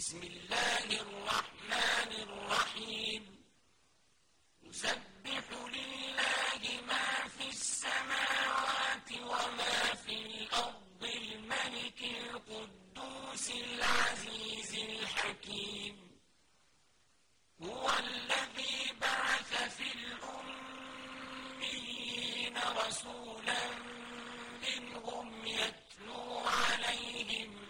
بسم الله الرحمن الرحيم. يسبح لله ما في السماوات وما في الأرض الملك القدوس العزيز الحكيم. هو الذي بعث في الأمين رسولا منهم يتلو عليهم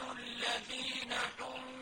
الذين حملوا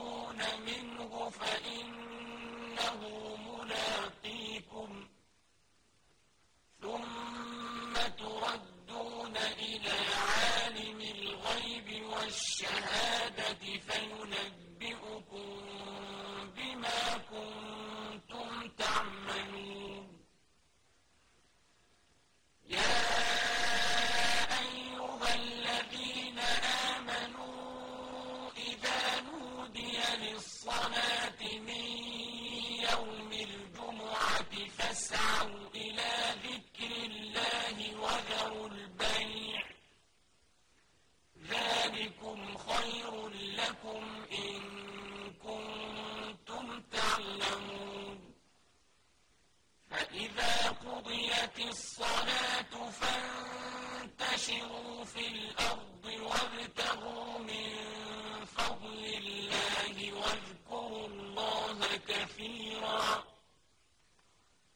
فإنه ملاقيكم فانتشروا في الأرض وابتغوا من فضل الله واذكروا الله كثيرا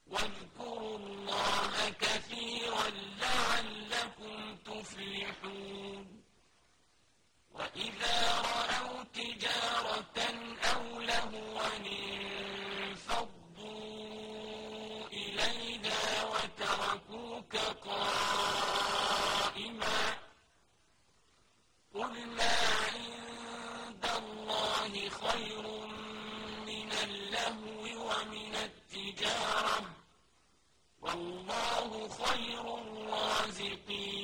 واذكروا الله كثيرا لعلكم تفلحون وإذا رأوا تجارة أو لهوا انفضوا إليها وتركوك قائما قل ما عند الله خير من اللهو ومن التجارة والله خير الرازقين.